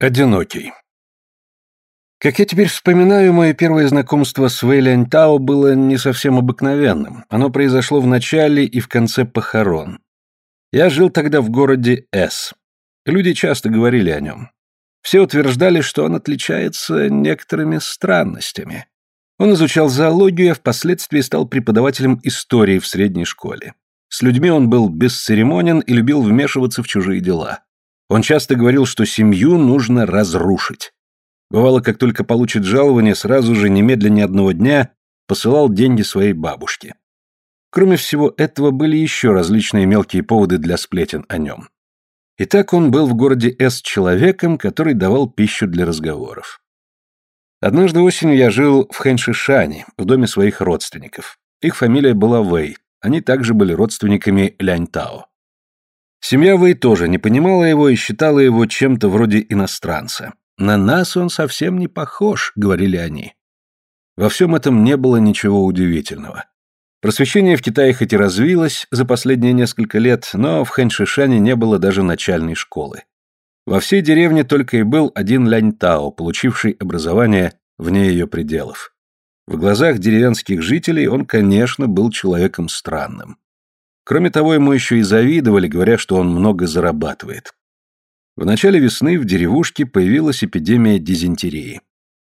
Одинокий. Как я теперь вспоминаю, мое первое знакомство с Тао было не совсем обыкновенным. Оно произошло в начале и в конце похорон. Я жил тогда в городе С. Люди часто говорили о нем. Все утверждали, что он отличается некоторыми странностями. Он изучал зоологию, а впоследствии стал преподавателем истории в средней школе. С людьми он был бесцеремонен и любил вмешиваться в чужие дела. Он часто говорил, что семью нужно разрушить. Бывало, как только получит жалование, сразу же, немедленно одного дня, посылал деньги своей бабушке. Кроме всего этого, были еще различные мелкие поводы для сплетен о нем. Итак, он был в городе С человеком, который давал пищу для разговоров. Однажды осенью я жил в Хэншишане, в доме своих родственников. Их фамилия была Вэй, они также были родственниками Ляньтао. Семья Вэй тоже не понимала его и считала его чем-то вроде иностранца. «На нас он совсем не похож», — говорили они. Во всем этом не было ничего удивительного. Просвещение в Китае хоть и развилось за последние несколько лет, но в Хэньшишане не было даже начальной школы. Во всей деревне только и был один Лянь Тао, получивший образование вне ее пределов. В глазах деревенских жителей он, конечно, был человеком странным. Кроме того, ему еще и завидовали, говоря, что он много зарабатывает. В начале весны в деревушке появилась эпидемия дизентерии.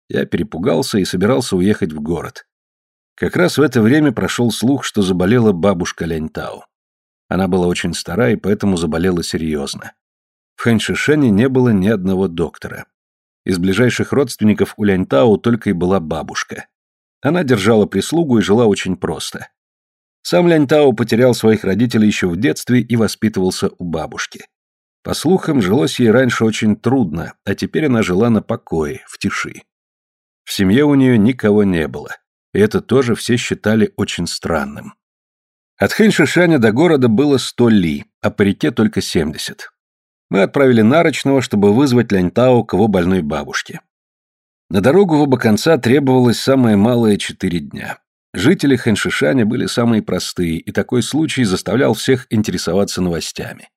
Я перепугался и собирался уехать в город. Как раз в это время прошел слух, что заболела бабушка Ляньтау. Она была очень стара и поэтому заболела серьезно. В Ханьшишене не было ни одного доктора. Из ближайших родственников у Ляньтау только и была бабушка. Она держала прислугу и жила очень просто. Сам Ляньтао потерял своих родителей еще в детстве и воспитывался у бабушки. По слухам, жилось ей раньше очень трудно, а теперь она жила на покое, в тиши. В семье у нее никого не было, и это тоже все считали очень странным. От Хэньшишаня до города было сто ли, а по реке только семьдесят. Мы отправили Нарочного, чтобы вызвать Ляньтао к его больной бабушке. На дорогу в оба конца требовалось самое малое четыре дня. Жители Хэншишаня были самые простые, и такой случай заставлял всех интересоваться новостями.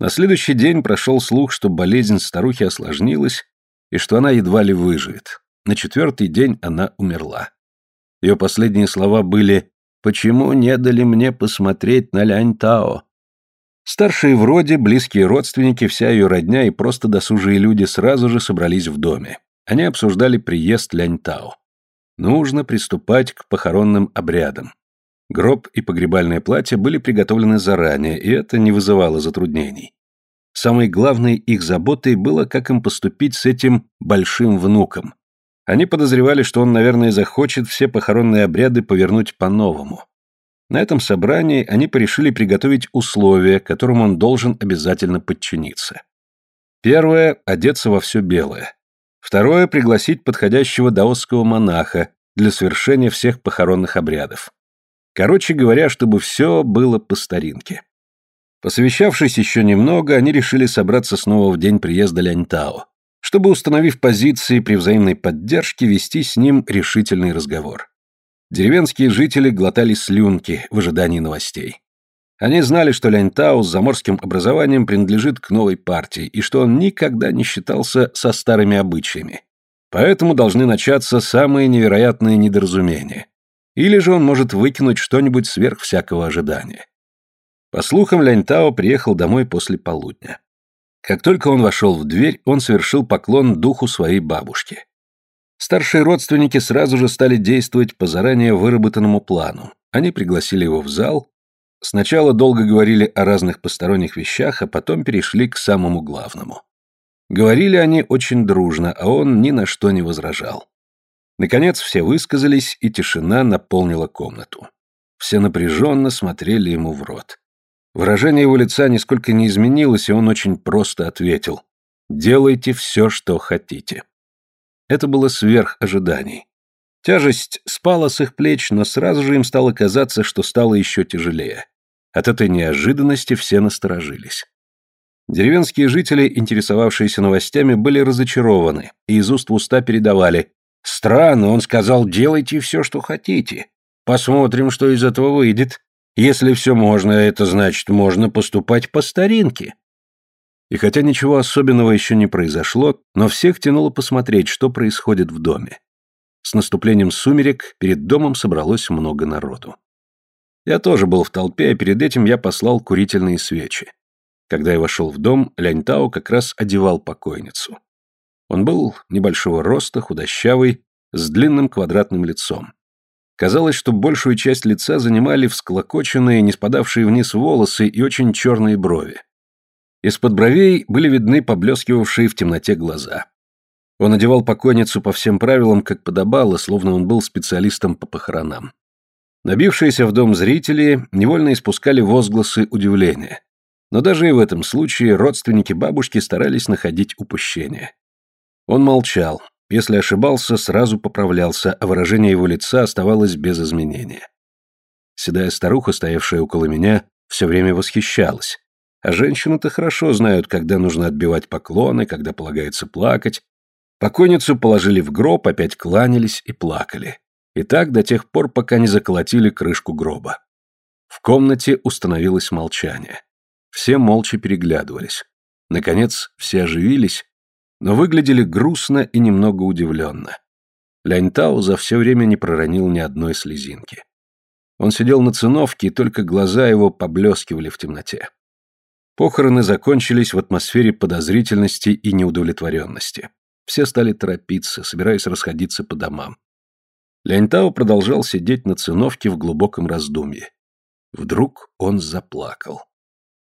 На следующий день прошел слух, что болезнь старухи осложнилась и что она едва ли выживет. На четвертый день она умерла. Ее последние слова были «Почему не дали мне посмотреть на Лянь-Тао?» Старшие вроде, близкие родственники, вся ее родня и просто досужие люди сразу же собрались в доме. Они обсуждали приезд Лянь-Тао. Нужно приступать к похоронным обрядам. Гроб и погребальное платье были приготовлены заранее, и это не вызывало затруднений. Самой главной их заботой было, как им поступить с этим большим внуком. Они подозревали, что он, наверное, захочет все похоронные обряды повернуть по-новому. На этом собрании они порешили приготовить условия, которым он должен обязательно подчиниться. Первое – одеться во все белое. Второе – пригласить подходящего даосского монаха для совершения всех похоронных обрядов. Короче говоря, чтобы все было по старинке. Посовещавшись еще немного, они решили собраться снова в день приезда Ляньтао, чтобы, установив позиции при взаимной поддержке, вести с ним решительный разговор. Деревенские жители глотали слюнки в ожидании новостей. Они знали, что Ляньтау с заморским образованием принадлежит к новой партии и что он никогда не считался со старыми обычаями. Поэтому должны начаться самые невероятные недоразумения. Или же он может выкинуть что-нибудь сверх всякого ожидания. По слухам, Ляньтао приехал домой после полудня. Как только он вошел в дверь, он совершил поклон духу своей бабушки. Старшие родственники сразу же стали действовать по заранее выработанному плану. Они пригласили его в зал, Сначала долго говорили о разных посторонних вещах, а потом перешли к самому главному. Говорили они очень дружно, а он ни на что не возражал. Наконец все высказались, и тишина наполнила комнату. Все напряженно смотрели ему в рот. Выражение его лица нисколько не изменилось, и он очень просто ответил «Делайте все, что хотите». Это было сверх ожиданий. Тяжесть спала с их плеч, но сразу же им стало казаться, что стало еще тяжелее. От этой неожиданности все насторожились. Деревенские жители, интересовавшиеся новостями, были разочарованы и из уст в уста передавали «Странно, он сказал, делайте все, что хотите. Посмотрим, что из этого выйдет. Если все можно, это значит, можно поступать по старинке». И хотя ничего особенного еще не произошло, но всех тянуло посмотреть, что происходит в доме. С наступлением сумерек перед домом собралось много народу. Я тоже был в толпе, а перед этим я послал курительные свечи. Когда я вошел в дом, Ляньтао как раз одевал покойницу. Он был небольшого роста, худощавый, с длинным квадратным лицом. Казалось, что большую часть лица занимали всклокоченные, не спадавшие вниз волосы и очень черные брови. Из-под бровей были видны поблескивавшие в темноте глаза. Он одевал покойницу по всем правилам, как подобало, словно он был специалистом по похоронам. Набившиеся в дом зрители невольно испускали возгласы удивления. Но даже и в этом случае родственники бабушки старались находить упущения. Он молчал, если ошибался, сразу поправлялся, а выражение его лица оставалось без изменения. Седая старуха, стоявшая около меня, все время восхищалась. А женщины-то хорошо знают, когда нужно отбивать поклоны, когда полагается плакать. Покойницу положили в гроб, опять кланялись и плакали. И так до тех пор, пока не заколотили крышку гроба. В комнате установилось молчание. Все молча переглядывались. Наконец, все оживились но выглядели грустно и немного удивленно. Ляньтау за все время не проронил ни одной слезинки. Он сидел на циновке, и только глаза его поблескивали в темноте. Похороны закончились в атмосфере подозрительности и неудовлетворенности. Все стали торопиться, собираясь расходиться по домам. Ляньтао продолжал сидеть на циновке в глубоком раздумье. Вдруг он заплакал.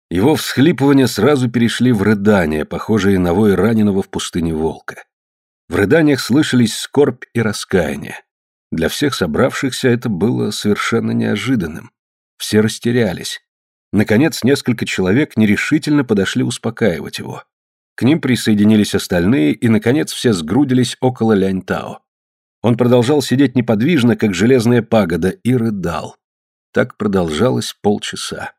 Его всхлипывания сразу перешли в рыдания, похожие на вой раненого в пустыне волка. В рыданиях слышались скорбь и раскаяние. Для всех собравшихся это было совершенно неожиданным. Все растерялись. Наконец, несколько человек нерешительно подошли успокаивать его. К ним присоединились остальные, и, наконец, все сгрудились около Ляньтао. Он продолжал сидеть неподвижно, как железная пагода, и рыдал. Так продолжалось полчаса.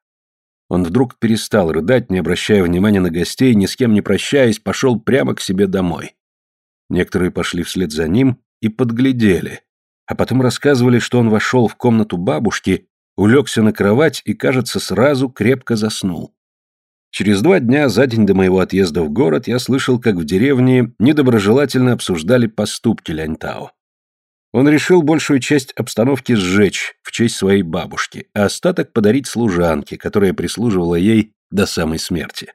Он вдруг перестал рыдать, не обращая внимания на гостей, ни с кем не прощаясь, пошел прямо к себе домой. Некоторые пошли вслед за ним и подглядели, а потом рассказывали, что он вошел в комнату бабушки, улегся на кровать и, кажется, сразу крепко заснул. Через два дня, за день до моего отъезда в город, я слышал, как в деревне недоброжелательно обсуждали поступки Ляньтао. Он решил большую часть обстановки сжечь в честь своей бабушки, а остаток подарить служанке, которая прислуживала ей до самой смерти.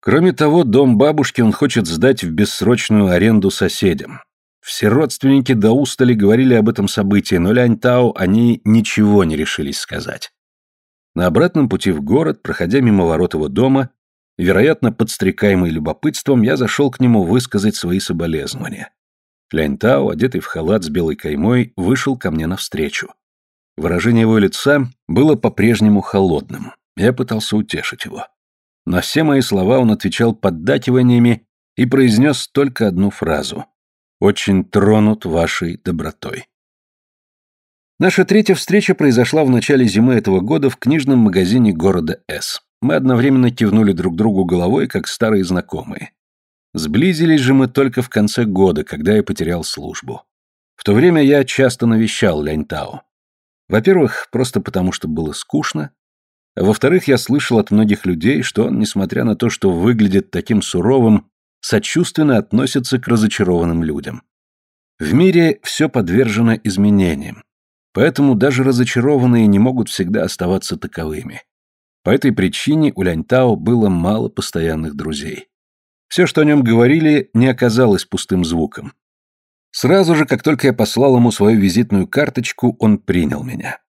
Кроме того, дом бабушки он хочет сдать в бессрочную аренду соседям. Все родственники до устали говорили об этом событии, но Лянь Тао они ничего не решились сказать. На обратном пути в город, проходя мимо ворот его дома, вероятно, подстрекаемый любопытством, я зашел к нему высказать свои соболезнования. Ляньтао, одетый в халат с белой каймой, вышел ко мне навстречу. Выражение его лица было по-прежнему холодным. Я пытался утешить его. На все мои слова он отвечал поддакиваниями и произнес только одну фразу. «Очень тронут вашей добротой». Наша третья встреча произошла в начале зимы этого года в книжном магазине города С. Мы одновременно кивнули друг другу головой, как старые знакомые. Сблизились же мы только в конце года, когда я потерял службу. В то время я часто навещал Ляньтао. Во-первых, просто потому, что было скучно, а во-вторых, я слышал от многих людей, что он, несмотря на то, что выглядит таким суровым, сочувственно относится к разочарованным людям. В мире все подвержено изменениям, поэтому даже разочарованные не могут всегда оставаться таковыми. По этой причине у Ляньтао было мало постоянных друзей. Все, что о нем говорили, не оказалось пустым звуком. Сразу же, как только я послал ему свою визитную карточку, он принял меня.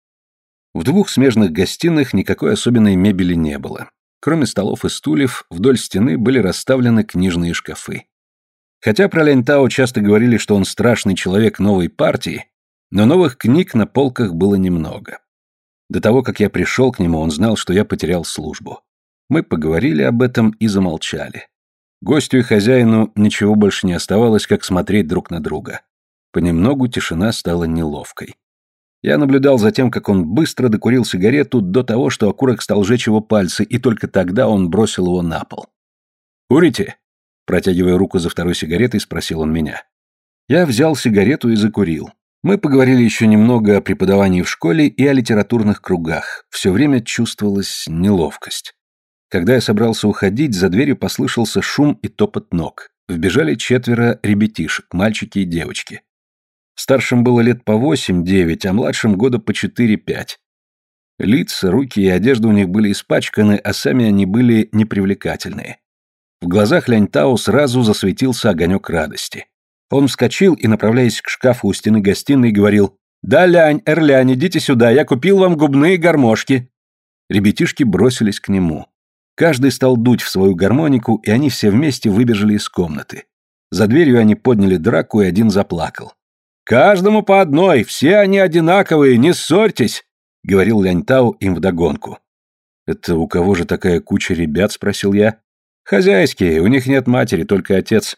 В двух смежных гостиных никакой особенной мебели не было. Кроме столов и стульев, вдоль стены были расставлены книжные шкафы. Хотя про Лентао часто говорили, что он страшный человек новой партии, но новых книг на полках было немного. До того, как я пришел к нему, он знал, что я потерял службу. Мы поговорили об этом и замолчали. Гостю и хозяину ничего больше не оставалось, как смотреть друг на друга. Понемногу тишина стала неловкой. Я наблюдал за тем, как он быстро докурил сигарету до того, что окурок стал жечь его пальцы, и только тогда он бросил его на пол. «Курите?» Протягивая руку за второй сигаретой, спросил он меня. Я взял сигарету и закурил. Мы поговорили еще немного о преподавании в школе и о литературных кругах. Все время чувствовалась неловкость. Когда я собрался уходить, за дверью послышался шум и топот ног. Вбежали четверо ребятишек, мальчики и девочки. Старшим было лет по восемь-девять, а младшим года по четыре-пять. Лица, руки и одежда у них были испачканы, а сами они были непривлекательные. В глазах Ляньтау сразу засветился огонек радости. Он вскочил и, направляясь к шкафу у стены гостиной, говорил «Да, Лянь, Эрлянь, идите сюда, я купил вам губные гармошки». Ребятишки бросились к нему. Каждый стал дуть в свою гармонику, и они все вместе выбежали из комнаты. За дверью они подняли драку, и один заплакал. «Каждому по одной, все они одинаковые, не ссорьтесь!» — говорил Ляньтау им вдогонку. «Это у кого же такая куча ребят?» — спросил я. «Хозяйские, у них нет матери, только отец».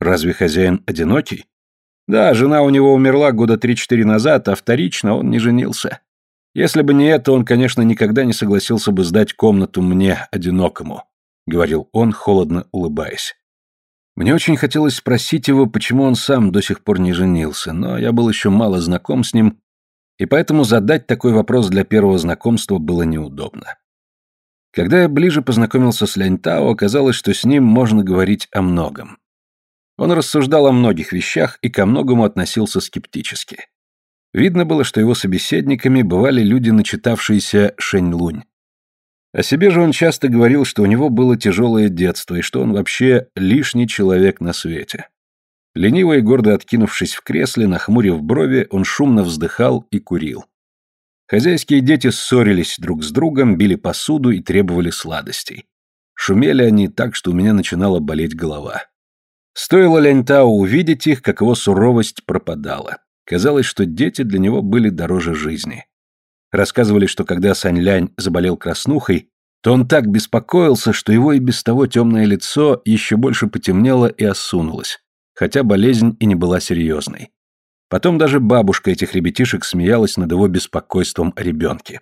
«Разве хозяин одинокий?» «Да, жена у него умерла года три-четыре назад, а вторично он не женился. Если бы не это, он, конечно, никогда не согласился бы сдать комнату мне, одинокому», — говорил он, холодно улыбаясь. Мне очень хотелось спросить его, почему он сам до сих пор не женился, но я был еще мало знаком с ним, и поэтому задать такой вопрос для первого знакомства было неудобно. Когда я ближе познакомился с Ляньтао, оказалось, что с ним можно говорить о многом. Он рассуждал о многих вещах и ко многому относился скептически. Видно было, что его собеседниками бывали люди, начитавшиеся Шэнь-Лунь. О себе же он часто говорил, что у него было тяжелое детство и что он вообще лишний человек на свете. Лениво и гордо откинувшись в кресле, нахмурив брови, он шумно вздыхал и курил. Хозяйские дети ссорились друг с другом, били посуду и требовали сладостей. Шумели они так, что у меня начинала болеть голова. Стоило Ляньтау увидеть их, как его суровость пропадала. Казалось, что дети для него были дороже жизни. Рассказывали, что когда Саньлянь заболел краснухой, то он так беспокоился, что его и без того темное лицо еще больше потемнело и осунулось, хотя болезнь и не была серьезной. Потом даже бабушка этих ребятишек смеялась над его беспокойством о ребенке.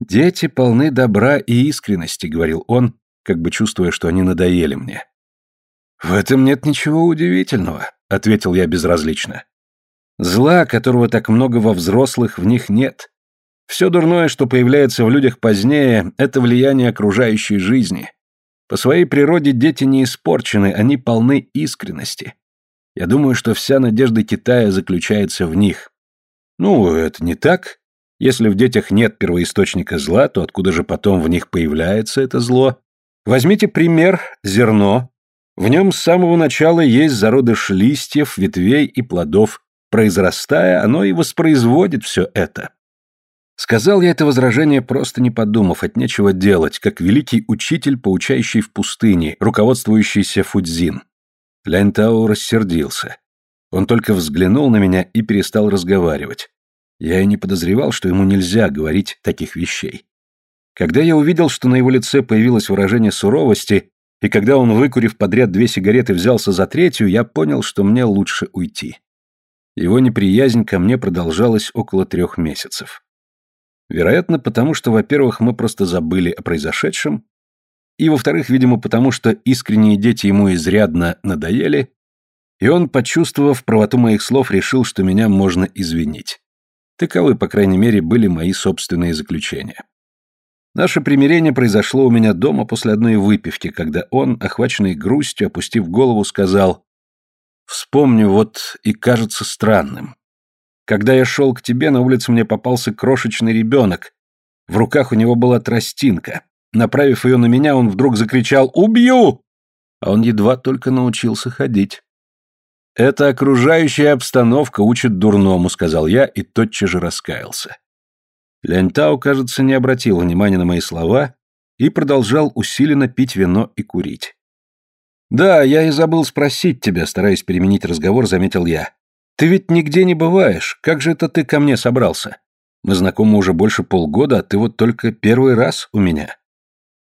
«Дети полны добра и искренности», — говорил он, как бы чувствуя, что они надоели мне. «В этом нет ничего удивительного», — ответил я безразлично. Зла, которого так много во взрослых, в них нет. Все дурное, что появляется в людях позднее, это влияние окружающей жизни. По своей природе дети не испорчены, они полны искренности. Я думаю, что вся надежда Китая заключается в них. Ну, это не так. Если в детях нет первоисточника зла, то откуда же потом в них появляется это зло? Возьмите пример зерно. В нем с самого начала есть зародыш листьев, ветвей и плодов. Произрастая, оно и воспроизводит все это. Сказал я это возражение, просто не подумав, от нечего делать, как великий учитель, поучающий в пустыне, руководствующийся Фудзин. Лянтау рассердился. Он только взглянул на меня и перестал разговаривать. Я и не подозревал, что ему нельзя говорить таких вещей. Когда я увидел, что на его лице появилось выражение суровости, и когда он, выкурив подряд две сигареты, взялся за третью, я понял, что мне лучше уйти. Его неприязнь ко мне продолжалась около трех месяцев. Вероятно, потому что, во-первых, мы просто забыли о произошедшем, и, во-вторых, видимо, потому что искренние дети ему изрядно надоели, и он, почувствовав правоту моих слов, решил, что меня можно извинить. Таковы, по крайней мере, были мои собственные заключения. Наше примирение произошло у меня дома после одной выпивки, когда он, охваченный грустью, опустив голову, сказал Вспомню, вот и кажется странным. Когда я шел к тебе, на улице мне попался крошечный ребенок. В руках у него была тростинка. Направив ее на меня, он вдруг закричал «Убью!» А он едва только научился ходить. «Это окружающая обстановка учит дурному», — сказал я и тотчас же раскаялся. Лянтау, кажется, не обратил внимания на мои слова и продолжал усиленно пить вино и курить. «Да, я и забыл спросить тебя», стараясь переменить разговор, заметил я. «Ты ведь нигде не бываешь. Как же это ты ко мне собрался? Мы знакомы уже больше полгода, а ты вот только первый раз у меня».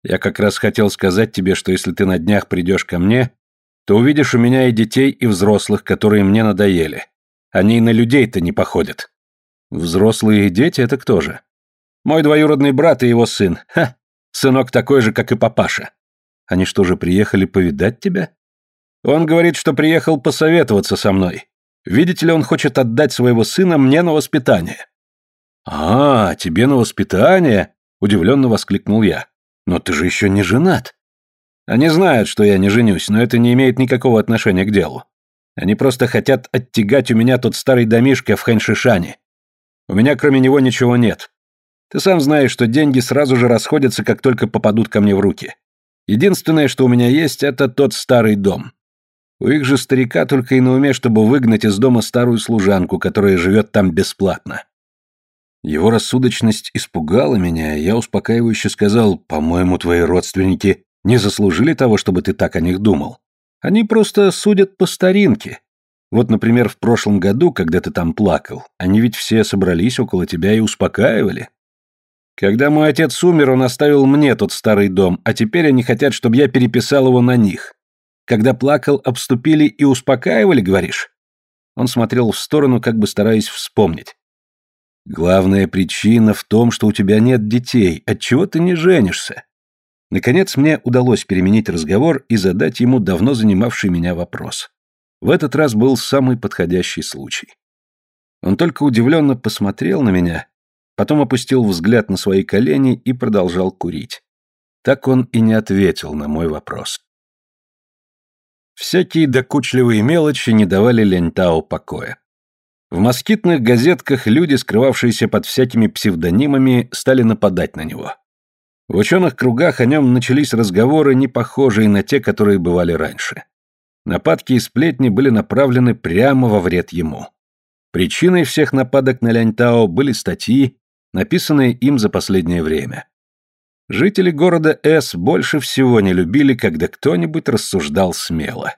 «Я как раз хотел сказать тебе, что если ты на днях придешь ко мне, то увидишь у меня и детей, и взрослых, которые мне надоели. Они и на людей-то не походят». «Взрослые и дети — это кто же?» «Мой двоюродный брат и его сын. Ха! Сынок такой же, как и папаша. Они что же, приехали повидать тебя? Он говорит, что приехал посоветоваться со мной. Видите ли, он хочет отдать своего сына мне на воспитание. А, тебе на воспитание? Удивленно воскликнул я. Но ты же еще не женат. Они знают, что я не женюсь, но это не имеет никакого отношения к делу. Они просто хотят оттягать у меня тот старый домишко в Хэншишане. У меня кроме него ничего нет. Ты сам знаешь, что деньги сразу же расходятся, как только попадут ко мне в руки. Единственное, что у меня есть, это тот старый дом. У их же старика только и на уме, чтобы выгнать из дома старую служанку, которая живет там бесплатно. Его рассудочность испугала меня, и я успокаивающе сказал, «По-моему, твои родственники не заслужили того, чтобы ты так о них думал. Они просто судят по старинке. Вот, например, в прошлом году, когда ты там плакал, они ведь все собрались около тебя и успокаивали. Когда мой отец умер, он оставил мне тот старый дом, а теперь они хотят, чтобы я переписал его на них. Когда плакал, обступили и успокаивали, говоришь?» Он смотрел в сторону, как бы стараясь вспомнить. Главная причина в том, что у тебя нет детей. Отчего ты не женишься? Наконец мне удалось переменить разговор и задать ему давно занимавший меня вопрос. В этот раз был самый подходящий случай. Он только удивленно посмотрел на меня, потом опустил взгляд на свои колени и продолжал курить. Так он и не ответил на мой вопрос. Всякие докучливые мелочи не давали Ляньтао покоя. В москитных газетках люди, скрывавшиеся под всякими псевдонимами, стали нападать на него. В ученых кругах о нем начались разговоры, не похожие на те, которые бывали раньше. Нападки и сплетни были направлены прямо во вред ему. Причиной всех нападок на Ляньтао были статьи, написанные им за последнее время. Жители города С больше всего не любили, когда кто-нибудь рассуждал смело.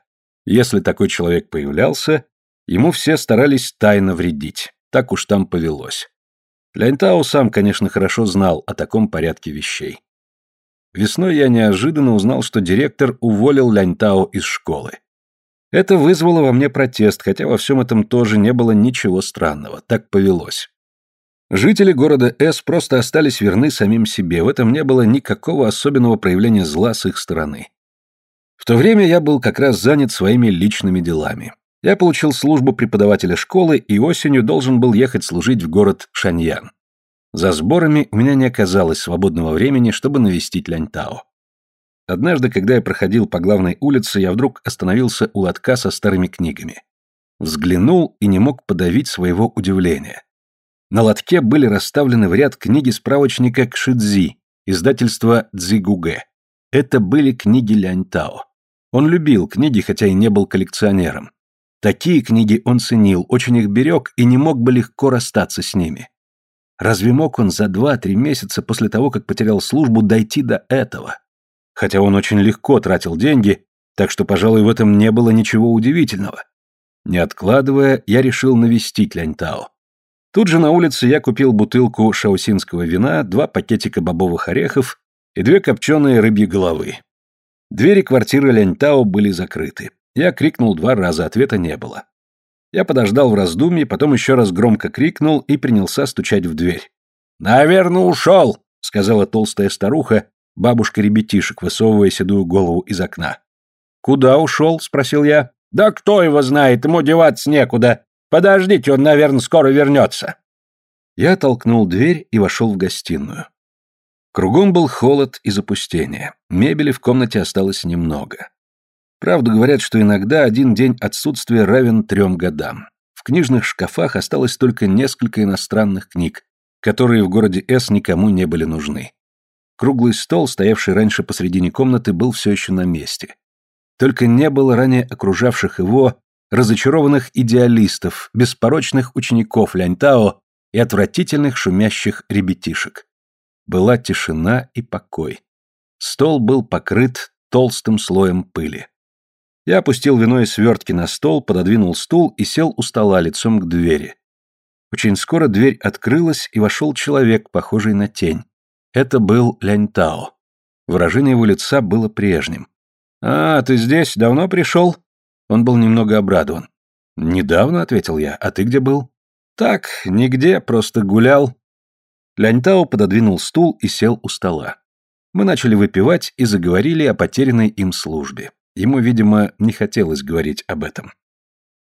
Если такой человек появлялся, Ему все старались тайно вредить. Так уж там повелось. Ляньтао сам, конечно, хорошо знал о таком порядке вещей. Весной я неожиданно узнал, что директор уволил Ляньтао из школы. Это вызвало во мне протест, хотя во всем этом тоже не было ничего странного. Так повелось. Жители города С просто остались верны самим себе, в этом не было никакого особенного проявления зла с их стороны. В то время я был как раз занят своими личными делами. Я получил службу преподавателя школы и осенью должен был ехать служить в город Шаньян. За сборами у меня не оказалось свободного времени, чтобы навестить Ляньтао. Однажды, когда я проходил по главной улице, я вдруг остановился у лотка со старыми книгами. Взглянул и не мог подавить своего удивления. На лотке были расставлены в ряд книги справочника Кшидзи, издательства Цзигуге. Это были книги Ляньтао. Он любил книги, хотя и не был коллекционером. Такие книги он ценил, очень их берег и не мог бы легко расстаться с ними. Разве мог он за два-три месяца после того, как потерял службу, дойти до этого? Хотя он очень легко тратил деньги, так что, пожалуй, в этом не было ничего удивительного. Не откладывая, я решил навестить Ляньтао. Тут же на улице я купил бутылку шаусинского вина, два пакетика бобовых орехов и две копченые рыбьи головы. Двери квартиры Ляньтао были закрыты. Я крикнул два раза, ответа не было. Я подождал в раздумье, потом еще раз громко крикнул и принялся стучать в дверь. «Наверное, ушел», — сказала толстая старуха, бабушка ребятишек, высовывая седую голову из окна. «Куда ушел?» — спросил я. «Да кто его знает, ему деваться некуда. Подождите, он, наверное, скоро вернется». Я толкнул дверь и вошел в гостиную. Кругом был холод и запустение. Мебели в комнате осталось немного. Правда, говорят, что иногда один день отсутствия равен трем годам. В книжных шкафах осталось только несколько иностранных книг, которые в городе С никому не были нужны. Круглый стол, стоявший раньше посредине комнаты, был все еще на месте. Только не было ранее окружавших его разочарованных идеалистов, беспорочных учеников Ляньтао и отвратительных шумящих ребятишек. Была тишина и покой. Стол был покрыт толстым слоем пыли. Я опустил вино и свертки на стол, пододвинул стул и сел у стола лицом к двери. Очень скоро дверь открылась, и вошел человек, похожий на тень. Это был Ляньтао. Выражение его лица было прежним. «А, ты здесь? Давно пришел?» Он был немного обрадован. «Недавно», — ответил я. «А ты где был?» «Так, нигде, просто гулял». Ляньтао пододвинул стул и сел у стола. Мы начали выпивать и заговорили о потерянной им службе. Ему, видимо, не хотелось говорить об этом.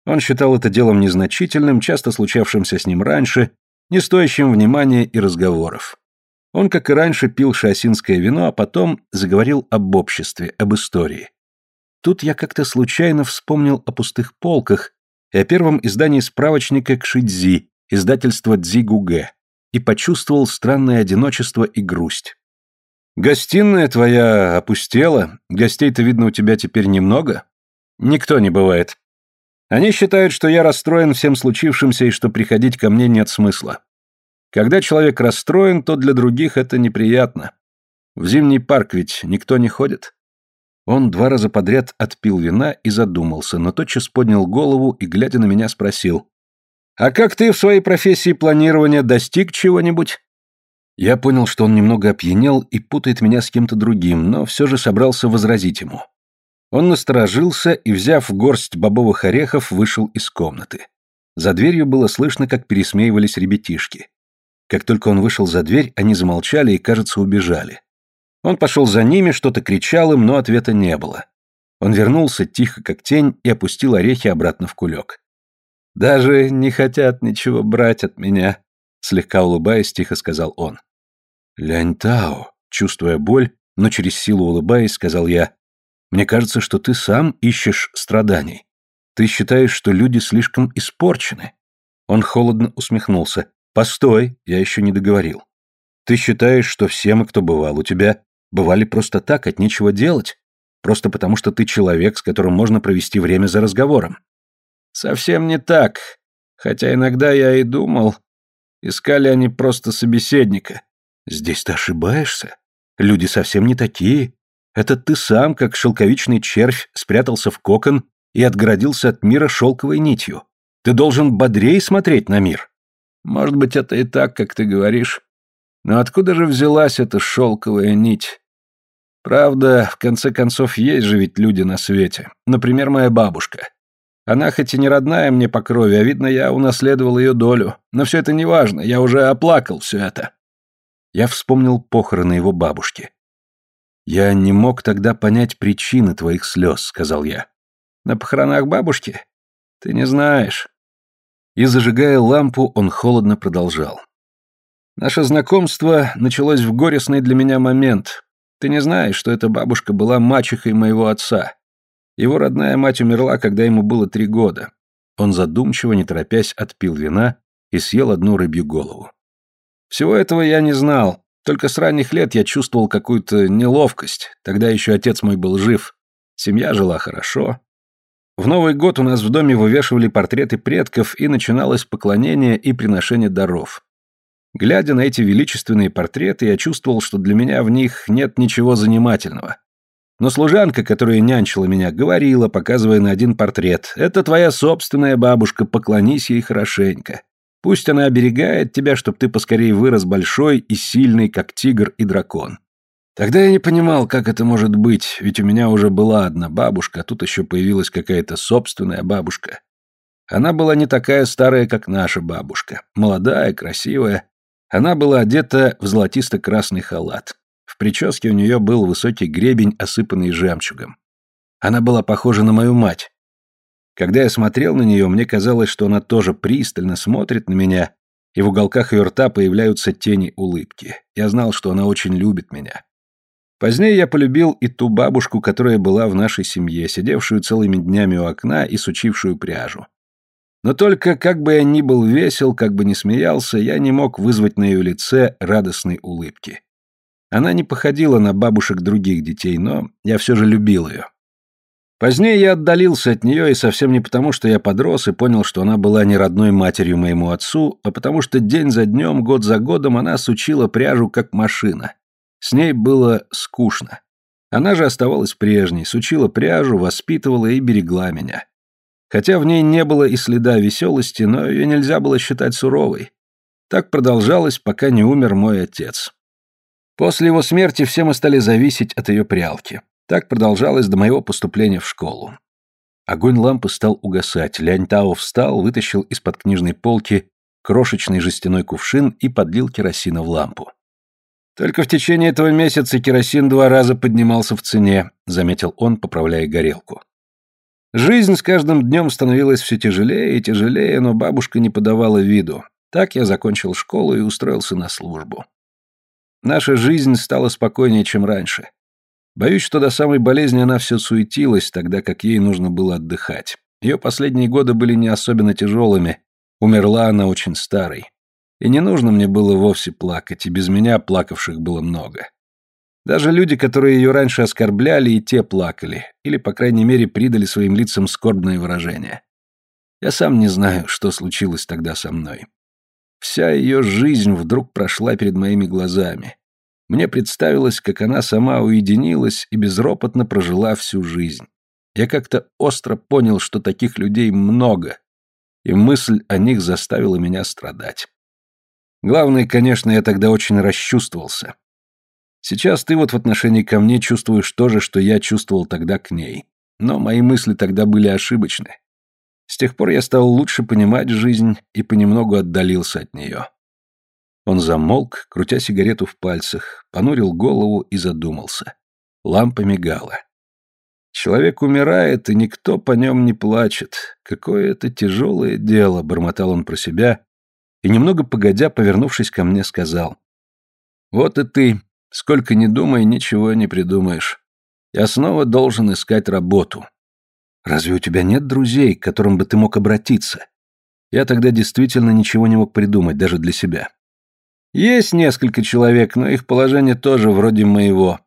Он считал это делом незначительным, часто случавшимся с ним раньше, не стоящим внимания и разговоров. Он, как и раньше, пил шиосинское вино, а потом заговорил об обществе, об истории. Тут я как-то случайно вспомнил о пустых полках и о первом издании справочника Кшидзи, издательства Дзигуге, и почувствовал странное одиночество и грусть. «Гостиная твоя опустела, гостей-то, видно, у тебя теперь немного?» «Никто не бывает. Они считают, что я расстроен всем случившимся и что приходить ко мне нет смысла. Когда человек расстроен, то для других это неприятно. В зимний парк ведь никто не ходит. Он два раза подряд отпил вина и задумался, но тотчас поднял голову и, глядя на меня, спросил. «А как ты в своей профессии планирования достиг чего-нибудь?» Я понял, что он немного опьянел и путает меня с кем-то другим, но все же собрался возразить ему. Он насторожился и, взяв горсть бобовых орехов, вышел из комнаты. За дверью было слышно, как пересмеивались ребятишки. Как только он вышел за дверь, они замолчали и, кажется, убежали. Он пошел за ними, что-то кричал им, но ответа не было. Он вернулся тихо, как тень, и опустил орехи обратно в кулек. «Даже не хотят ничего брать от меня», — слегка улыбаясь, тихо сказал он. «Лянь Тао», чувствуя боль, но через силу улыбаясь, сказал я, «мне кажется, что ты сам ищешь страданий. Ты считаешь, что люди слишком испорчены». Он холодно усмехнулся. Постой, я еще не договорил. Ты считаешь, что все мы, кто бывал у тебя, бывали просто так, от нечего делать? Просто потому, что ты человек, с которым можно провести время за разговором? Совсем не так. Хотя иногда я и думал, искали они просто собеседника. Здесь ты ошибаешься. Люди совсем не такие. Это ты сам, как шелковичный червь, спрятался в кокон и отгородился от мира шелковой нитью. Ты должен бодрее смотреть на мир. Может быть, это и так, как ты говоришь. Но откуда же взялась эта шелковая нить? Правда, в конце концов, есть же ведь люди на свете. Например, моя бабушка. Она хоть и не родная мне по крови, а видно, я унаследовал ее долю. Но все это не важно, я уже оплакал все это. Я вспомнил похороны его бабушки. «Я не мог тогда понять причины твоих слез», — сказал я. «На похоронах бабушки? Ты не знаешь. И, зажигая лампу, он холодно продолжал. «Наше знакомство началось в горестный для меня момент. Ты не знаешь, что эта бабушка была мачехой моего отца. Его родная мать умерла, когда ему было три года. Он задумчиво, не торопясь, отпил вина и съел одну рыбью голову. Всего этого я не знал, только с ранних лет я чувствовал какую-то неловкость. Тогда еще отец мой был жив. Семья жила хорошо. В Новый год у нас в доме вывешивали портреты предков, и начиналось поклонение и приношение даров. Глядя на эти величественные портреты, я чувствовал, что для меня в них нет ничего занимательного. Но служанка, которая нянчила меня, говорила, показывая на один портрет, «Это твоя собственная бабушка, поклонись ей хорошенько. Пусть она оберегает тебя, чтобы ты поскорее вырос большой и сильный, как тигр и дракон». Тогда я не понимал, как это может быть, ведь у меня уже была одна бабушка, а тут еще появилась какая-то собственная бабушка. Она была не такая старая, как наша бабушка. Молодая, красивая. Она была одета в золотисто-красный халат. В прическе у нее был высокий гребень, осыпанный жемчугом. Она была похожа на мою мать. Когда я смотрел на нее, мне казалось, что она тоже пристально смотрит на меня, и в уголках ее рта появляются тени улыбки. Я знал, что она очень любит меня. Позднее я полюбил и ту бабушку, которая была в нашей семье, сидевшую целыми днями у окна и сучившую пряжу. Но только, как бы я ни был весел, как бы ни смеялся, я не мог вызвать на ее лице радостной улыбки. Она не походила на бабушек других детей, но я все же любил ее. Позднее я отдалился от нее, и совсем не потому, что я подрос и понял, что она была не родной матерью моему отцу, а потому что день за днем, год за годом она сучила пряжу, как машина. С ней было скучно. Она же оставалась прежней, сучила пряжу, воспитывала и берегла меня. Хотя в ней не было и следа веселости, но ее нельзя было считать суровой. Так продолжалось, пока не умер мой отец. После его смерти все мы стали зависеть от ее прялки. Так продолжалось до моего поступления в школу. Огонь лампы стал угасать, Лянь Тао встал, вытащил из-под книжной полки крошечный жестяной кувшин и подлил керосина в лампу. Только в течение этого месяца керосин два раза поднимался в цене, заметил он, поправляя горелку. Жизнь с каждым днем становилась все тяжелее и тяжелее, но бабушка не подавала виду. Так я закончил школу и устроился на службу. Наша жизнь стала спокойнее, чем раньше. Боюсь, что до самой болезни она все суетилась, тогда как ей нужно было отдыхать. Ее последние годы были не особенно тяжелыми. Умерла она очень старой. И не нужно мне было вовсе плакать, и без меня плакавших было много. Даже люди, которые ее раньше оскорбляли, и те плакали, или, по крайней мере, придали своим лицам скорбное выражение. Я сам не знаю, что случилось тогда со мной. Вся ее жизнь вдруг прошла перед моими глазами. Мне представилось, как она сама уединилась и безропотно прожила всю жизнь. Я как-то остро понял, что таких людей много, и мысль о них заставила меня страдать. Главное, конечно, я тогда очень расчувствовался. Сейчас ты вот в отношении ко мне чувствуешь то же, что я чувствовал тогда к ней. Но мои мысли тогда были ошибочны. С тех пор я стал лучше понимать жизнь и понемногу отдалился от нее. Он замолк, крутя сигарету в пальцах, понурил голову и задумался. Лампа мигала. Человек умирает, и никто по нем не плачет. Какое это тяжелое дело, бормотал он про себя, и немного погодя, повернувшись ко мне, сказал. Вот и ты, Сколько ни думай, ничего не придумаешь. Я снова должен искать работу. Разве у тебя нет друзей, к которым бы ты мог обратиться? Я тогда действительно ничего не мог придумать, даже для себя. Есть несколько человек, но их положение тоже вроде моего.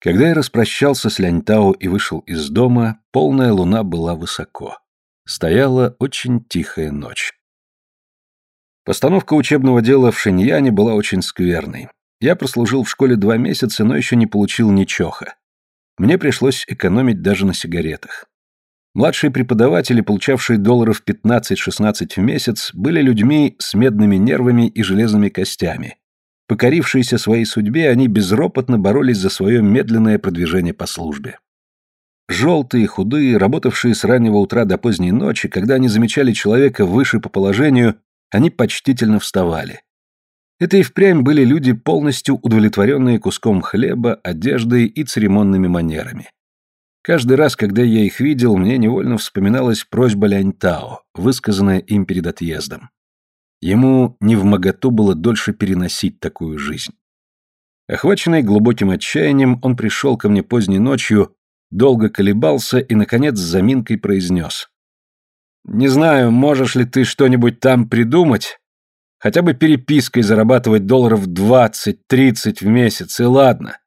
Когда я распрощался с Ляньтао и вышел из дома, полная луна была высоко. Стояла очень тихая ночь. Постановка учебного дела в Шиньяне была очень скверной. Я прослужил в школе два месяца, но еще не получил ничоха. Мне пришлось экономить даже на сигаретах. Младшие преподаватели, получавшие долларов 15-16 в месяц, были людьми с медными нервами и железными костями. Покорившиеся своей судьбе, они безропотно боролись за свое медленное продвижение по службе. Желтые, худые, работавшие с раннего утра до поздней ночи, когда они замечали человека выше по положению, они почтительно вставали. Это и впрямь были люди, полностью удовлетворенные куском хлеба, одеждой и церемонными манерами. Каждый раз, когда я их видел, мне невольно вспоминалась просьба Ляньтао, высказанная им перед отъездом. Ему не в моготу было дольше переносить такую жизнь. Охваченный глубоким отчаянием, он пришел ко мне поздней ночью, долго колебался и, наконец, с заминкой произнес. «Не знаю, можешь ли ты что-нибудь там придумать, Хотя бы перепиской зарабатывать долларов 20-30 в месяц, и ладно.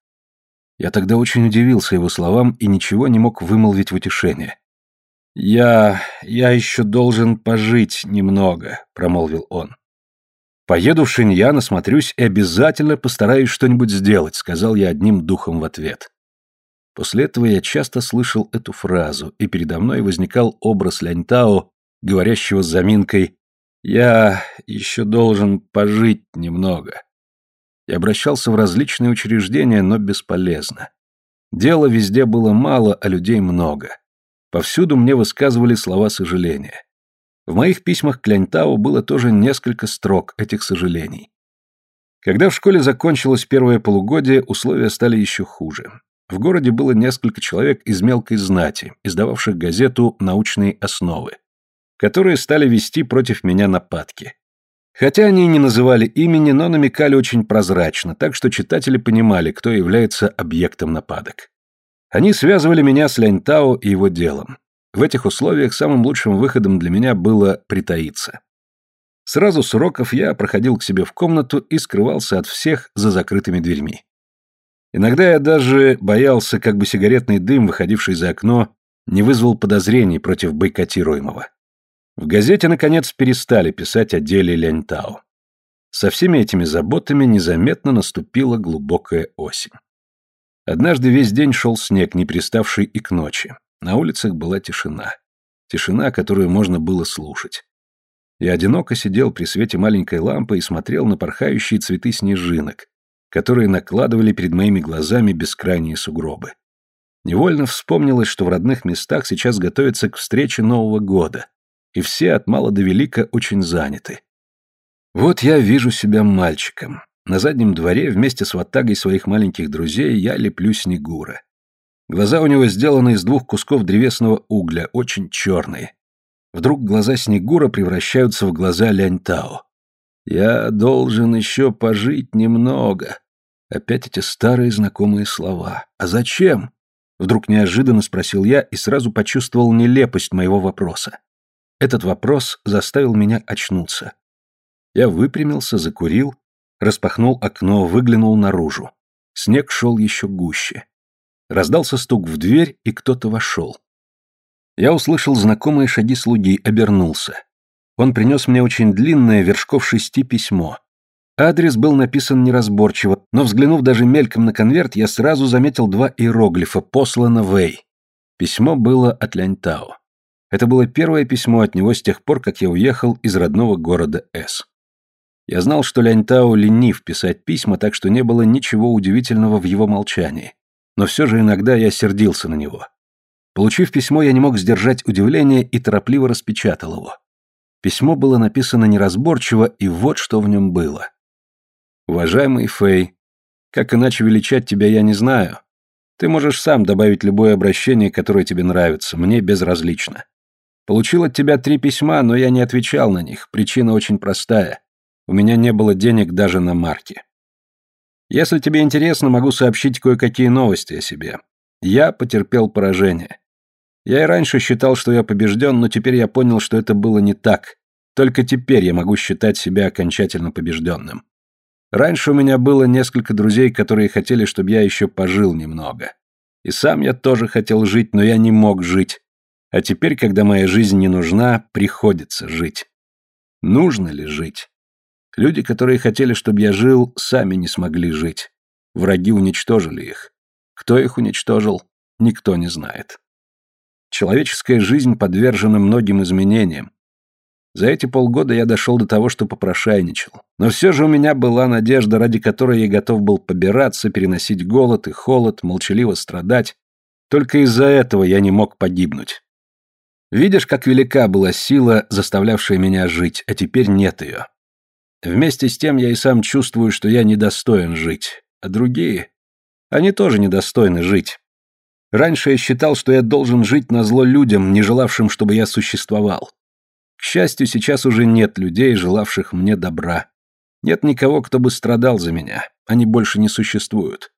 Я тогда очень удивился его словам и ничего не мог вымолвить в утешение. «Я... я еще должен пожить немного», — промолвил он. «Поеду в Шиньян, осмотрюсь и обязательно постараюсь что-нибудь сделать», — сказал я одним духом в ответ. После этого я часто слышал эту фразу, и передо мной возникал образ Ляньтао, говорящего с заминкой я еще должен пожить немного. Я обращался в различные учреждения, но бесполезно. Дела везде было мало, а людей много. Повсюду мне высказывали слова сожаления. В моих письмах к Ляньтау было тоже несколько строк этих сожалений. Когда в школе закончилось первое полугодие, условия стали еще хуже. В городе было несколько человек из мелкой знати, издававших газету «Научные основы» которые стали вести против меня нападки. Хотя они и не называли имени, но намекали очень прозрачно, так что читатели понимали, кто является объектом нападок. Они связывали меня с Ляньтао и его делом. В этих условиях самым лучшим выходом для меня было притаиться. Сразу с уроков я проходил к себе в комнату и скрывался от всех за закрытыми дверьми. Иногда я даже боялся, как бы сигаретный дым, выходивший за окно, не вызвал подозрений против бойкотируемого. В газете, наконец, перестали писать о деле Ляньтао. Со всеми этими заботами незаметно наступила глубокая осень. Однажды весь день шел снег, не приставший и к ночи. На улицах была тишина. Тишина, которую можно было слушать. Я одиноко сидел при свете маленькой лампы и смотрел на порхающие цветы снежинок, которые накладывали перед моими глазами бескрайние сугробы. Невольно вспомнилось, что в родных местах сейчас готовятся к встрече Нового года, и все от мала до велика очень заняты. Вот я вижу себя мальчиком. На заднем дворе вместе с ватагой своих маленьких друзей я леплю Снегура. Глаза у него сделаны из двух кусков древесного угля, очень черные. Вдруг глаза Снегура превращаются в глаза Ляньтао. Я должен еще пожить немного. Опять эти старые знакомые слова. А зачем? Вдруг неожиданно спросил я и сразу почувствовал нелепость моего вопроса. Этот вопрос заставил меня очнуться. Я выпрямился, закурил, распахнул окно, выглянул наружу. Снег шел еще гуще. Раздался стук в дверь, и кто-то вошел. Я услышал знакомые шаги слуги, обернулся. Он принес мне очень длинное, вершков шести письмо. Адрес был написан неразборчиво, но взглянув даже мельком на конверт, я сразу заметил два иероглифа «Послано Вэй». Письмо было от Ляньтао. Это было первое письмо от него с тех пор, как я уехал из родного города С. Я знал, что Ляньтао ленив писать письма, так что не было ничего удивительного в его молчании. Но все же иногда я сердился на него. Получив письмо, я не мог сдержать удивление и торопливо распечатал его. Письмо было написано неразборчиво, и вот что в нем было. Уважаемый Фэй, как иначе величать тебя я не знаю. Ты можешь сам добавить любое обращение, которое тебе нравится, мне безразлично. Получил от тебя три письма, но я не отвечал на них. Причина очень простая. У меня не было денег даже на марки. Если тебе интересно, могу сообщить кое-какие новости о себе. Я потерпел поражение. Я и раньше считал, что я побежден, но теперь я понял, что это было не так. Только теперь я могу считать себя окончательно побежденным. Раньше у меня было несколько друзей, которые хотели, чтобы я еще пожил немного. И сам я тоже хотел жить, но я не мог жить. А теперь, когда моя жизнь не нужна, приходится жить. Нужно ли жить? Люди, которые хотели, чтобы я жил, сами не смогли жить. Враги уничтожили их. Кто их уничтожил, никто не знает. Человеческая жизнь подвержена многим изменениям, за эти полгода я дошел до того, что попрошайничал. Но все же у меня была надежда, ради которой я готов был побираться, переносить голод и холод, молчаливо страдать. Только из-за этого я не мог погибнуть. Видишь, как велика была сила, заставлявшая меня жить, а теперь нет ее. Вместе с тем я и сам чувствую, что я недостоин жить. А другие? Они тоже недостойны жить. Раньше я считал, что я должен жить на зло людям, не желавшим, чтобы я существовал. К счастью, сейчас уже нет людей, желавших мне добра. Нет никого, кто бы страдал за меня. Они больше не существуют.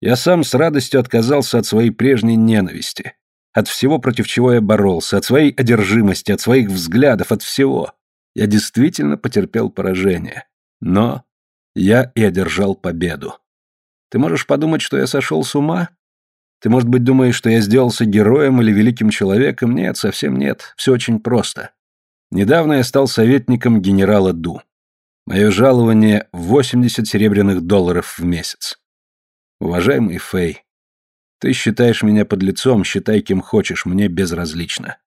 Я сам с радостью отказался от своей прежней ненависти. От всего, против чего я боролся, от своей одержимости, от своих взглядов, от всего. Я действительно потерпел поражение. Но я и одержал победу. Ты можешь подумать, что я сошел с ума? Ты, может быть, думаешь, что я сделался героем или великим человеком? Нет, совсем нет. Все очень просто. Недавно я стал советником генерала Ду. Мое жалование — 80 серебряных долларов в месяц. Уважаемый Фэй, ты считаешь меня под лицом, считай кем хочешь, мне безразлично.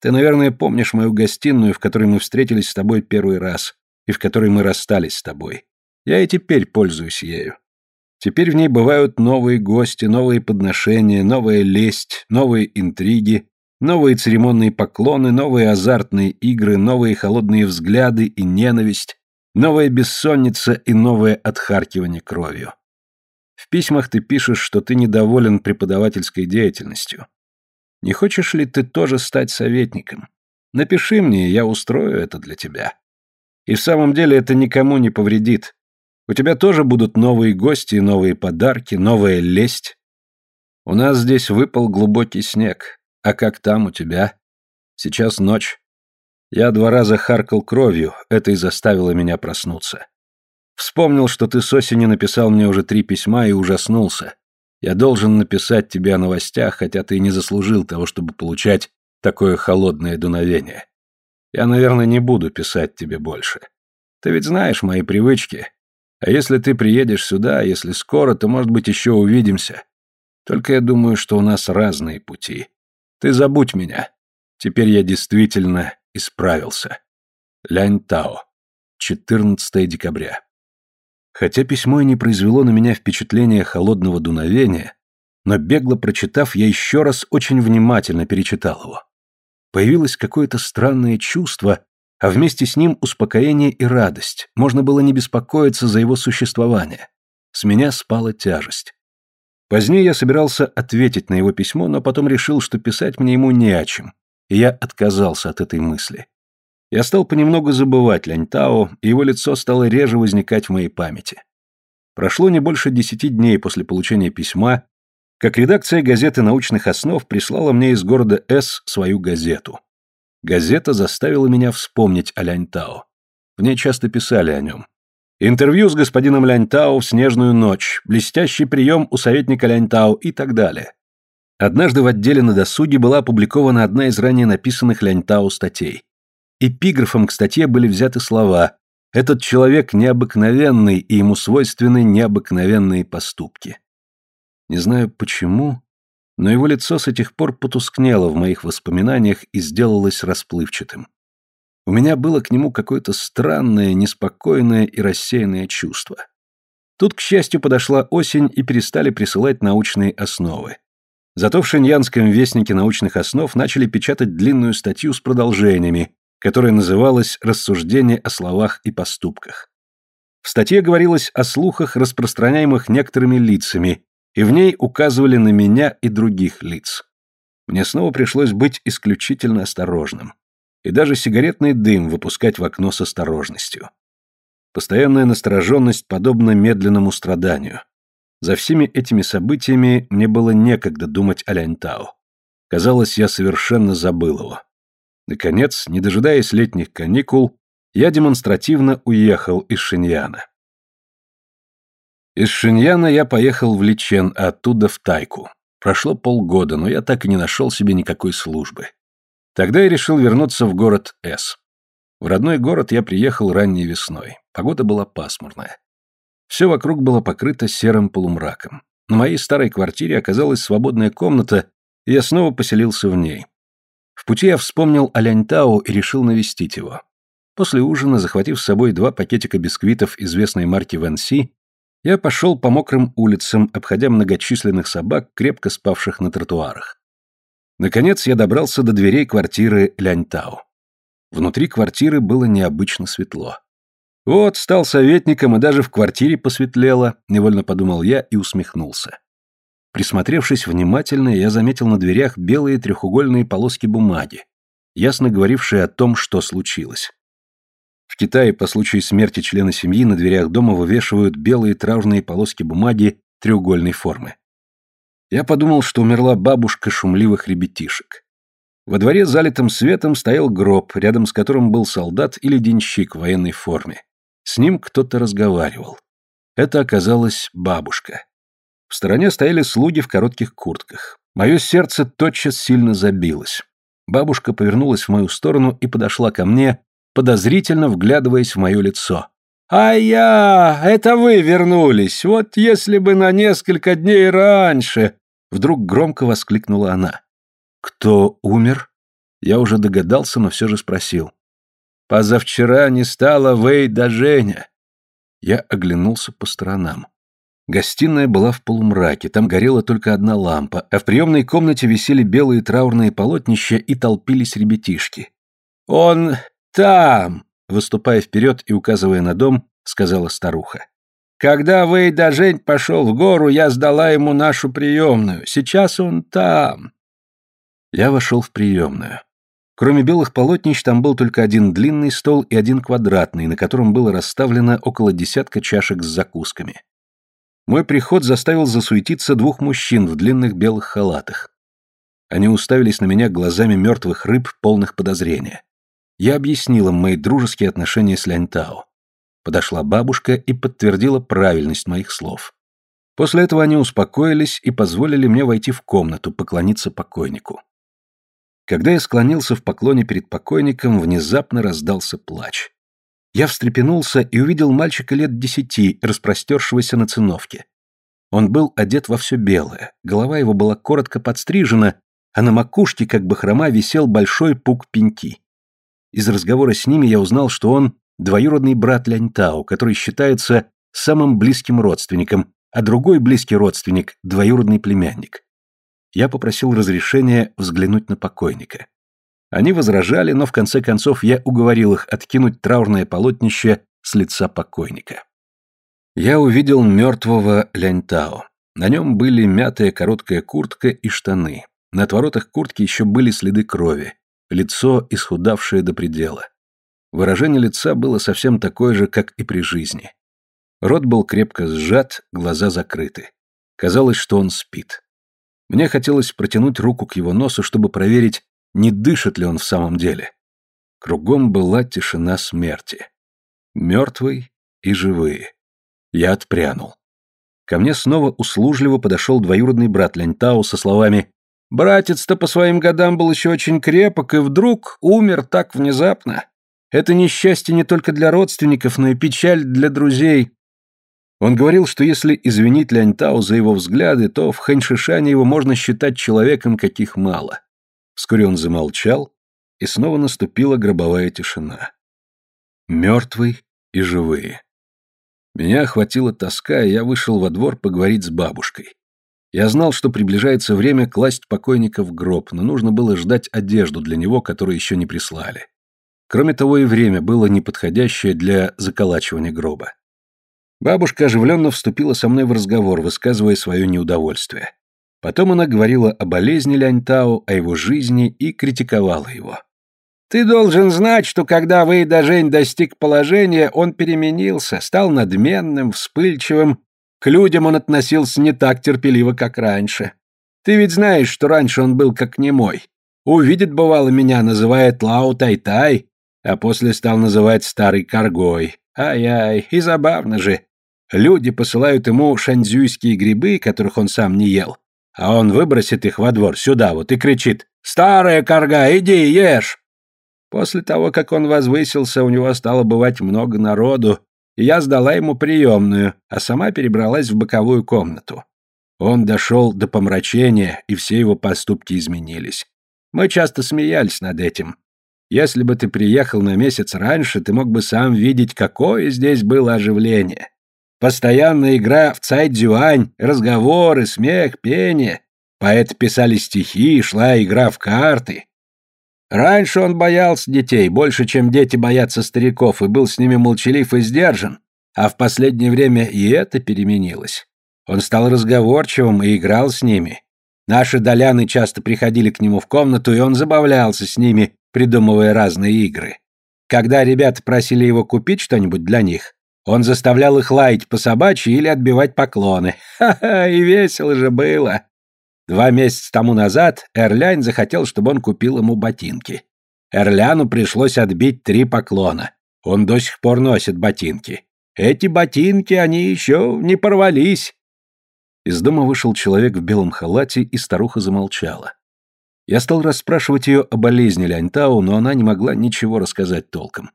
Ты, наверное, помнишь мою гостиную, в которой мы встретились с тобой первый раз, и в которой мы расстались с тобой. Я и теперь пользуюсь ею. Теперь в ней бывают новые гости, новые подношения, новая лесть, новые интриги, Новые церемонные поклоны, новые азартные игры, новые холодные взгляды и ненависть, новая бессонница и новое отхаркивание кровью. В письмах ты пишешь, что ты недоволен преподавательской деятельностью. Не хочешь ли ты тоже стать советником? Напиши мне, я устрою это для тебя. И в самом деле это никому не повредит. У тебя тоже будут новые гости, новые подарки, новая лесть. У нас здесь выпал глубокий снег. А как там у тебя? Сейчас ночь. Я два раза харкал кровью, это и заставило меня проснуться. Вспомнил, что ты с осени написал мне уже три письма и ужаснулся. Я должен написать тебе о новостях, хотя ты и не заслужил того, чтобы получать такое холодное дуновение. Я, наверное, не буду писать тебе больше. Ты ведь знаешь мои привычки. А если ты приедешь сюда, если скоро, то, может быть, еще увидимся. Только я думаю, что у нас разные пути. Ты забудь меня. Теперь я действительно исправился. Лянь Тао. 14 декабря. Хотя письмо и не произвело на меня впечатления холодного дуновения, но бегло прочитав, я еще раз очень внимательно перечитал его. Появилось какое-то странное чувство, а вместе с ним успокоение и радость. Можно было не беспокоиться за его существование. С меня спала тяжесть. Позднее я собирался ответить на его письмо, но потом решил, что писать мне ему не о чем, и я отказался от этой мысли. Я стал понемногу забывать Ляньтао, и его лицо стало реже возникать в моей памяти. Прошло не больше десяти дней после получения письма, как редакция газеты научных основ прислала мне из города С свою газету. Газета заставила меня вспомнить о Ляньтао. В ней часто писали о нем. Интервью с господином Ляньтао в снежную ночь, блестящий прием у советника Ляньтао и так далее. Однажды в отделе на досуге была опубликована одна из ранее написанных Ляньтао статей. Эпиграфом к статье были взяты слова «Этот человек необыкновенный, и ему свойственны необыкновенные поступки». Не знаю почему, но его лицо с этих пор потускнело в моих воспоминаниях и сделалось расплывчатым. У меня было к нему какое-то странное, неспокойное и рассеянное чувство. Тут, к счастью, подошла осень и перестали присылать научные основы. Зато в Шиньянском вестнике научных основ начали печатать длинную статью с продолжениями, которая называлась «Рассуждение о словах и поступках». В статье говорилось о слухах, распространяемых некоторыми лицами, и в ней указывали на меня и других лиц. Мне снова пришлось быть исключительно осторожным. И даже сигаретный дым выпускать в окно с осторожностью. Постоянная настороженность подобна медленному страданию. За всеми этими событиями мне было некогда думать о Ляньтао. Казалось, я совершенно забыл его. Наконец, не дожидаясь летних каникул, я демонстративно уехал из Шиньяна. Из Шиньяна я поехал в Личен, а оттуда в Тайку. Прошло полгода, но я так и не нашел себе никакой службы. Тогда я решил вернуться в город С. В родной город я приехал ранней весной. Погода была пасмурная. Все вокруг было покрыто серым полумраком. На моей старой квартире оказалась свободная комната, и я снова поселился в ней. В пути я вспомнил о Ляньтау и решил навестить его. После ужина, захватив с собой два пакетика бисквитов известной марки Венси, я пошел по мокрым улицам, обходя многочисленных собак, крепко спавших на тротуарах. Наконец я добрался до дверей квартиры Ляньтау. Внутри квартиры было необычно светло. Вот, стал советником, и даже в квартире посветлело, невольно подумал я и усмехнулся. Присмотревшись внимательно, я заметил на дверях белые треугольные полоски бумаги, ясно говорившие о том, что случилось. В Китае по случаю смерти члена семьи на дверях дома вывешивают белые траурные полоски бумаги треугольной формы. Я подумал, что умерла бабушка шумливых ребятишек. Во дворе, залитым светом, стоял гроб, рядом с которым был солдат или денщик в военной форме. С ним кто-то разговаривал. Это оказалась бабушка. В стороне стояли слуги в коротких куртках. Мое сердце тотчас сильно забилось. Бабушка повернулась в мою сторону и подошла ко мне, подозрительно вглядываясь в мое лицо. «А я! Это вы вернулись! Вот если бы на несколько дней раньше!» Вдруг громко воскликнула она. «Кто умер?» Я уже догадался, но все же спросил. «Позавчера не стало Вэй да Женя». Я оглянулся по сторонам. Гостиная была в полумраке, там горела только одна лампа, а в приемной комнате висели белые траурные полотнища и толпились ребятишки. «Он там!» Выступая вперед и указывая на дом, сказала старуха. «Когда Вэй да Жень пошел в гору, я сдала ему нашу приемную. Сейчас он там». Я вошел в приемную. Кроме белых полотнищ, там был только один длинный стол и один квадратный, на котором было расставлено около десятка чашек с закусками. Мой приход заставил засуетиться двух мужчин в длинных белых халатах. Они уставились на меня глазами мертвых рыб, полных подозрения. Я объяснил им мои дружеские отношения с Ляньтао. Подошла бабушка и подтвердила правильность моих слов. После этого они успокоились и позволили мне войти в комнату, поклониться покойнику. Когда я склонился в поклоне перед покойником, внезапно раздался плач. Я встрепенулся и увидел мальчика лет десяти, распростершегося на циновке. Он был одет во все белое, голова его была коротко подстрижена, а на макушке, как бы хрома, висел большой пук пеньки. Из разговора с ними я узнал, что он двоюродный брат Ляньтао, который считается самым близким родственником, а другой близкий родственник – двоюродный племянник. Я попросил разрешения взглянуть на покойника. Они возражали, но в конце концов я уговорил их откинуть траурное полотнище с лица покойника. Я увидел мертвого Ляньтао. На нем были мятая короткая куртка и штаны. На отворотах куртки еще были следы крови лицо исхудавшее до предела. Выражение лица было совсем такое же, как и при жизни. Рот был крепко сжат, глаза закрыты. Казалось, что он спит. Мне хотелось протянуть руку к его носу, чтобы проверить, не дышит ли он в самом деле. Кругом была тишина смерти. Мертвый и живые. Я отпрянул. Ко мне снова услужливо подошел двоюродный брат Ляньтау со словами «Братец-то по своим годам был еще очень крепок, и вдруг умер так внезапно. Это несчастье не только для родственников, но и печаль для друзей. Он говорил, что если извинить Ляньтау за его взгляды, то в Ханьшишане его можно считать человеком, каких мало. Вскоре он замолчал, и снова наступила гробовая тишина. Мертвый и живые. Меня охватила тоска, и я вышел во двор поговорить с бабушкой. Я знал, что приближается время класть покойника в гроб, но нужно было ждать одежду для него, которую еще не прислали. Кроме того, и время было неподходящее для заколачивания гроба. Бабушка оживленно вступила со мной в разговор, высказывая свое неудовольствие. Потом она говорила о болезни Ляньтао, о его жизни и критиковала его. «Ты должен знать, что когда Вэйдажень достиг положения, он переменился, стал надменным, вспыльчивым, к людям он относился не так терпеливо, как раньше. Ты ведь знаешь, что раньше он был как немой. Увидит, бывало, меня, называет Лао Тай-Тай, а после стал называть старый коргой. Ай-ай, и забавно же. Люди посылают ему шанзюйские грибы, которых он сам не ел, а он выбросит их во двор сюда вот и кричит «Старая корга, иди ешь!» После того, как он возвысился, у него стало бывать много народу, и я сдала ему приемную, а сама перебралась в боковую комнату. Он дошел до помрачения, и все его поступки изменились. Мы часто смеялись над этим. Если бы ты приехал на месяц раньше, ты мог бы сам видеть, какое здесь было оживление. Постоянная игра в цайдзюань, разговоры, смех, пение. Поэты писали стихи, шла игра в карты. Раньше он боялся детей, больше, чем дети боятся стариков, и был с ними молчалив и сдержан, а в последнее время и это переменилось. Он стал разговорчивым и играл с ними. Наши доляны часто приходили к нему в комнату, и он забавлялся с ними, придумывая разные игры. Когда ребята просили его купить что-нибудь для них, он заставлял их лаять по собачьи или отбивать поклоны. Ха-ха, и весело же было. Два месяца тому назад Эрлянь захотел, чтобы он купил ему ботинки. Эрляну пришлось отбить три поклона. Он до сих пор носит ботинки. Эти ботинки, они еще не порвались. Из дома вышел человек в белом халате, и старуха замолчала. Я стал расспрашивать ее о болезни Ляньтау, но она не могла ничего рассказать толком.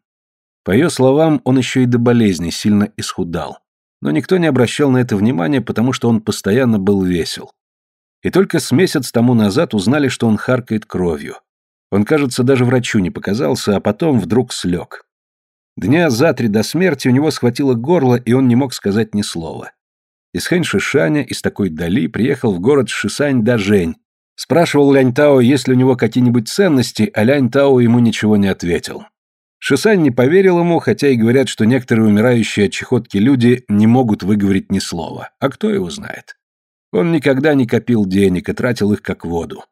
По ее словам, он еще и до болезни сильно исхудал. Но никто не обращал на это внимания, потому что он постоянно был весел. И только с месяц тому назад узнали, что он харкает кровью. Он, кажется, даже врачу не показался, а потом вдруг слег. Дня за три до смерти у него схватило горло, и он не мог сказать ни слова. Из Хэнь-Шишаня, из такой дали, приехал в город Шисань-Дажень. Спрашивал Лянь-Тао, есть ли у него какие-нибудь ценности, а Лянь-Тао ему ничего не ответил. Шисань не поверил ему, хотя и говорят, что некоторые умирающие от чехотки люди не могут выговорить ни слова. А кто его знает? Он никогда не копил денег и тратил их как воду.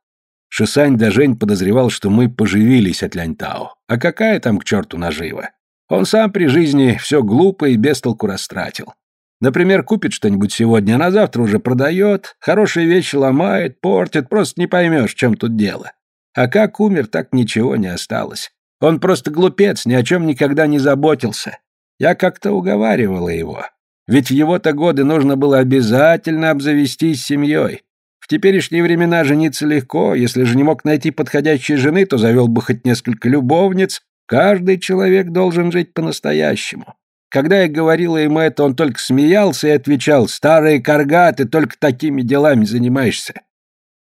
Шисань Дажень подозревал, что мы поживились от Ляньтао. А какая там к черту нажива? Он сам при жизни все глупо и без толку растратил. Например, купит что-нибудь сегодня, а на завтра уже продает, хорошие вещи ломает, портит, просто не поймешь, в чем тут дело. А как умер, так ничего не осталось. Он просто глупец, ни о чем никогда не заботился. Я как-то уговаривала его. Ведь в его-то годы нужно было обязательно обзавестись семьей. В теперешние времена жениться легко, если же не мог найти подходящей жены, то завел бы хоть несколько любовниц. Каждый человек должен жить по-настоящему. Когда я говорила ему это, он только смеялся и отвечал, «Старые карга, ты только такими делами занимаешься».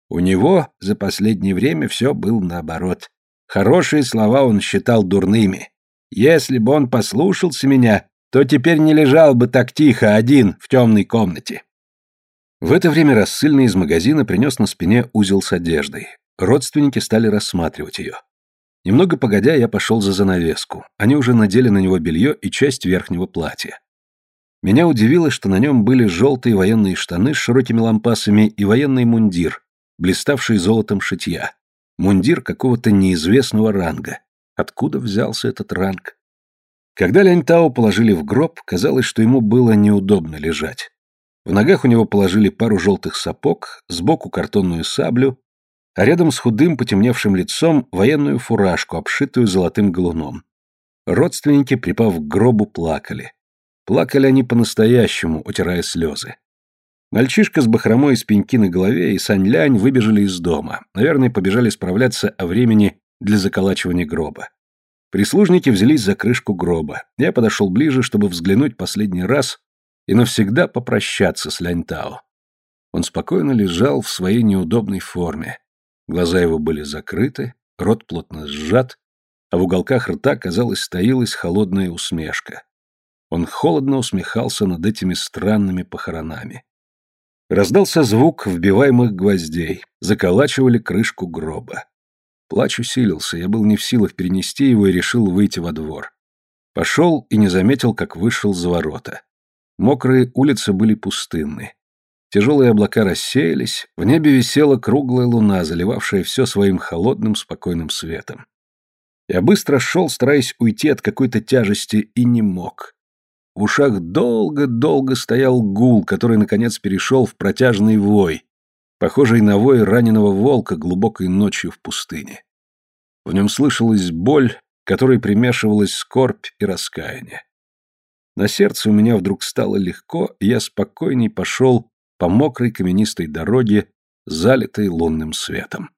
У него за последнее время все было наоборот. Хорошие слова он считал дурными. Если бы он послушался меня, то теперь не лежал бы так тихо, один, в темной комнате. В это время рассыльный из магазина принес на спине узел с одеждой. Родственники стали рассматривать ее. Немного погодя, я пошел за занавеску. Они уже надели на него белье и часть верхнего платья. Меня удивило, что на нем были желтые военные штаны с широкими лампасами и военный мундир, блиставший золотом шитья. Мундир какого-то неизвестного ранга. Откуда взялся этот ранг? Когда Ляньтао положили в гроб, казалось, что ему было неудобно лежать. В ногах у него положили пару желтых сапог, сбоку картонную саблю, а рядом с худым потемневшим лицом военную фуражку, обшитую золотым галуном. Родственники, припав к гробу, плакали. Плакали они по-настоящему, утирая слезы. Мальчишка с бахромой из пеньки на голове и Сань-Лянь выбежали из дома. Наверное, побежали справляться о времени для заколачивания гроба. Прислужники взялись за крышку гроба. Я подошел ближе, чтобы взглянуть последний раз и навсегда попрощаться с Лянь-Тао. Он спокойно лежал в своей неудобной форме. Глаза его были закрыты, рот плотно сжат, а в уголках рта, казалось, стоилась холодная усмешка. Он холодно усмехался над этими странными похоронами. Раздался звук вбиваемых гвоздей, заколачивали крышку гроба. Плач усилился, я был не в силах перенести его и решил выйти во двор. Пошел и не заметил, как вышел за ворота. Мокрые улицы были пустынны. Тяжелые облака рассеялись, в небе висела круглая луна, заливавшая все своим холодным, спокойным светом. Я быстро шел, стараясь уйти от какой-то тяжести, и не мог. В ушах долго-долго стоял гул, который, наконец, перешел в протяжный вой, похожий на вой раненого волка глубокой ночью в пустыне. В нем слышалась боль, которой примешивалась скорбь и раскаяние. На сердце у меня вдруг стало легко, и я спокойней пошел по мокрой каменистой дороге, залитой лунным светом.